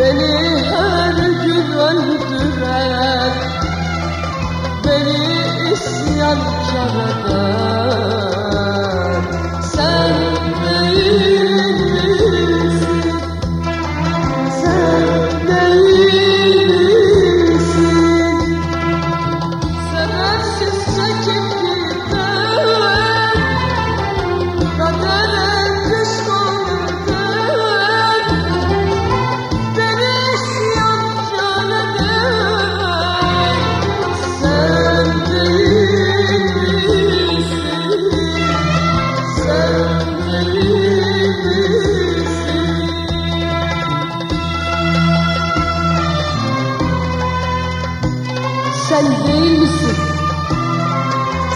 beni her gün öldüren Beni isyankar eden Sen değil misin?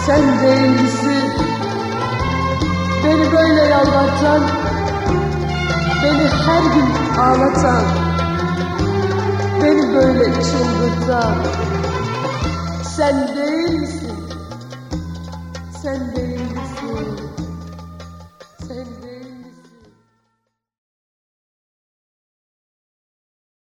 Sen değil misin? Beni böyle yalvartan, beni her gün ağlatan, beni böyle çıldırtan. Sen değil misin? Sen değil